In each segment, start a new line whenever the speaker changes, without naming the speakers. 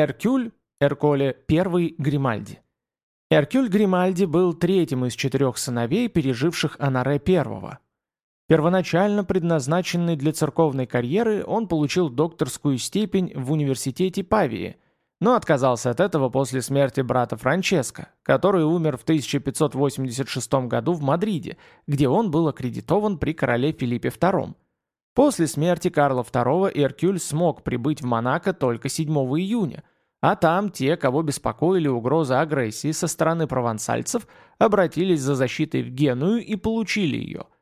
Эркюль, Эрколе I Гримальди. Эркюль Гримальди был третьим из четырех сыновей, переживших Анаре I. Первоначально предназначенный для церковной карьеры, он получил докторскую степень в университете Павии, но отказался от этого после смерти брата Франческо, который умер в 1586 году в Мадриде, где он был аккредитован при короле Филиппе II. После смерти Карла II Эркюль смог прибыть в Монако только 7 июня, а там те, кого беспокоили угрозы агрессии со стороны провансальцев, обратились за защитой в Геную и получили ее –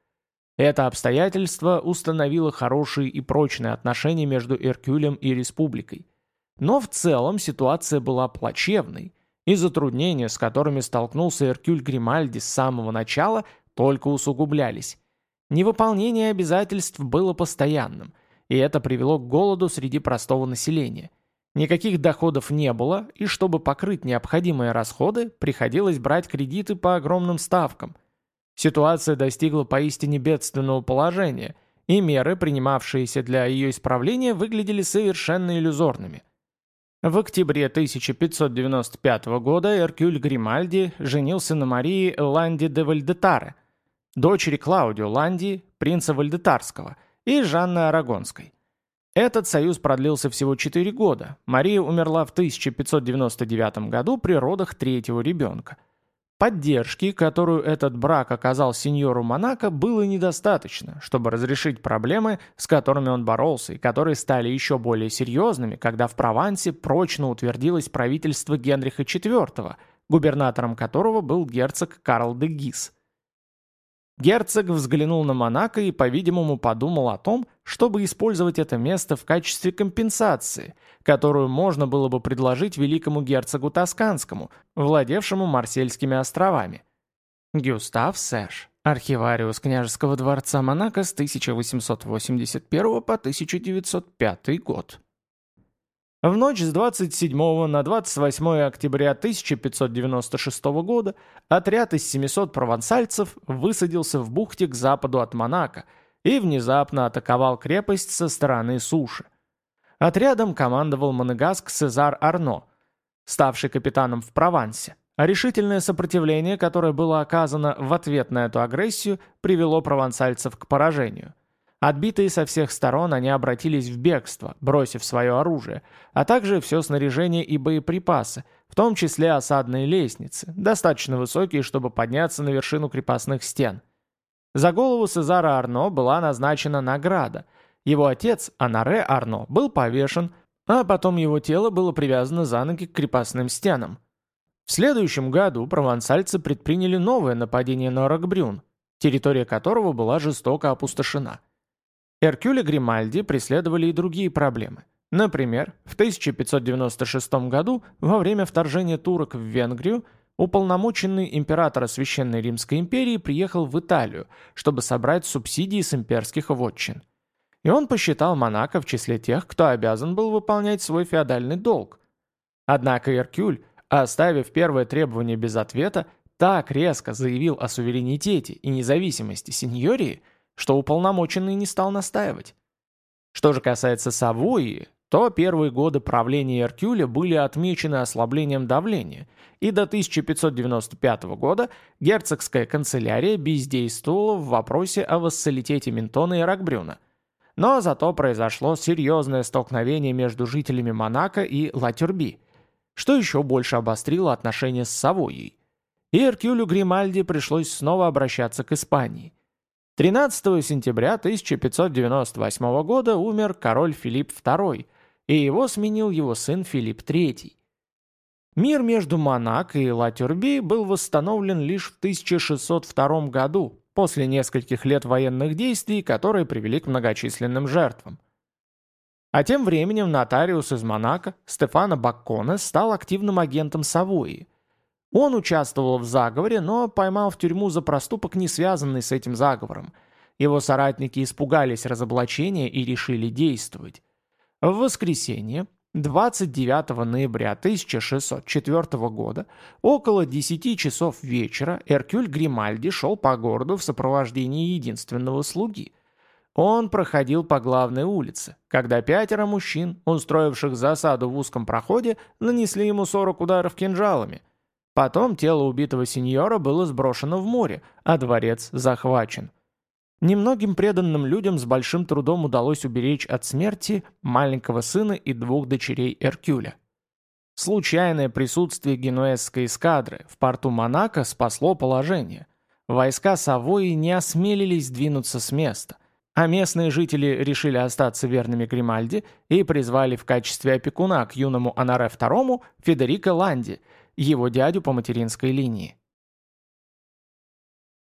это обстоятельство установило хорошие и прочные отношения между Иркюлем и республикой. Но в целом ситуация была плачевной, и затруднения, с которыми столкнулся Иркюль Гримальди с самого начала, только усугублялись. Невыполнение обязательств было постоянным, и это привело к голоду среди простого населения. Никаких доходов не было, и чтобы покрыть необходимые расходы, приходилось брать кредиты по огромным ставкам – Ситуация достигла поистине бедственного положения, и меры, принимавшиеся для ее исправления, выглядели совершенно иллюзорными. В октябре 1595 года Эркюль Гримальди женился на Марии Ланди де Вальдетаре, дочери Клаудио Ланди, принца Вальдетарского, и Жанны Арагонской. Этот союз продлился всего 4 года. Мария умерла в 1599 году при родах третьего ребенка. Поддержки, которую этот брак оказал сеньору Монако, было недостаточно, чтобы разрешить проблемы, с которыми он боролся, и которые стали еще более серьезными, когда в Провансе прочно утвердилось правительство Генриха IV, губернатором которого был герцог Карл де Гис. Герцог взглянул на Монако и, по-видимому, подумал о том, чтобы использовать это место в качестве компенсации, которую можно было бы предложить великому герцогу Тосканскому, владевшему Марсельскими островами. Гюстав Сэш, архивариус княжеского дворца Монако с 1881 по 1905 год. В ночь с 27 на 28 октября 1596 года отряд из 700 провансальцев высадился в бухте к западу от Монако и внезапно атаковал крепость со стороны суши. Отрядом командовал монегаск Сезар Арно, ставший капитаном в Провансе, а решительное сопротивление, которое было оказано в ответ на эту агрессию, привело провансальцев к поражению – Отбитые со всех сторон, они обратились в бегство, бросив свое оружие, а также все снаряжение и боеприпасы, в том числе осадные лестницы, достаточно высокие, чтобы подняться на вершину крепостных стен. За голову Сезара Арно была назначена награда. Его отец, Анаре Арно, был повешен, а потом его тело было привязано за ноги к крепостным стенам. В следующем году провансальцы предприняли новое нападение на Рокбрюн, территория которого была жестоко опустошена. Эркюля Гримальди преследовали и другие проблемы. Например, в 1596 году, во время вторжения турок в Венгрию, уполномоченный императора Священной Римской империи приехал в Италию, чтобы собрать субсидии с имперских вотчин. И он посчитал Монако в числе тех, кто обязан был выполнять свой феодальный долг. Однако Эркюль, оставив первое требование без ответа, так резко заявил о суверенитете и независимости сеньории – что уполномоченный не стал настаивать. Что же касается Савойи, то первые годы правления Эркюля были отмечены ослаблением давления, и до 1595 года герцогская канцелярия бездействовала в вопросе о вассалитете Ментона и Рокбрюна. Но зато произошло серьезное столкновение между жителями Монако и Латюрби, что еще больше обострило отношения с Савойей. И Эркюлю Гримальди пришлось снова обращаться к Испании. 13 сентября 1598 года умер король Филипп II, и его сменил его сын Филипп III. Мир между Монако и Ла-Тюрби был восстановлен лишь в 1602 году, после нескольких лет военных действий, которые привели к многочисленным жертвам. А тем временем нотариус из Монако Стефано Бакконе стал активным агентом Савойи – он участвовал в заговоре, но поймал в тюрьму за проступок, не связанный с этим заговором. Его соратники испугались разоблачения и решили действовать. В воскресенье, 29 ноября 1604 года, около 10 часов вечера, Эркюль Гримальди шел по городу в сопровождении единственного слуги. Он проходил по главной улице, когда пятеро мужчин, устроивших засаду в узком проходе, нанесли ему 40 ударов кинжалами. Потом тело убитого сеньора было сброшено в море, а дворец захвачен. Немногим преданным людям с большим трудом удалось уберечь от смерти маленького сына и двух дочерей Эркюля. Случайное присутствие генуэзской эскадры в порту Монако спасло положение. Войска Савои не осмелились двинуться с места, а местные жители решили остаться верными Гримальди и призвали в качестве опекуна к юному Анаре II Федерико Ланди, его дядю по материнской линии.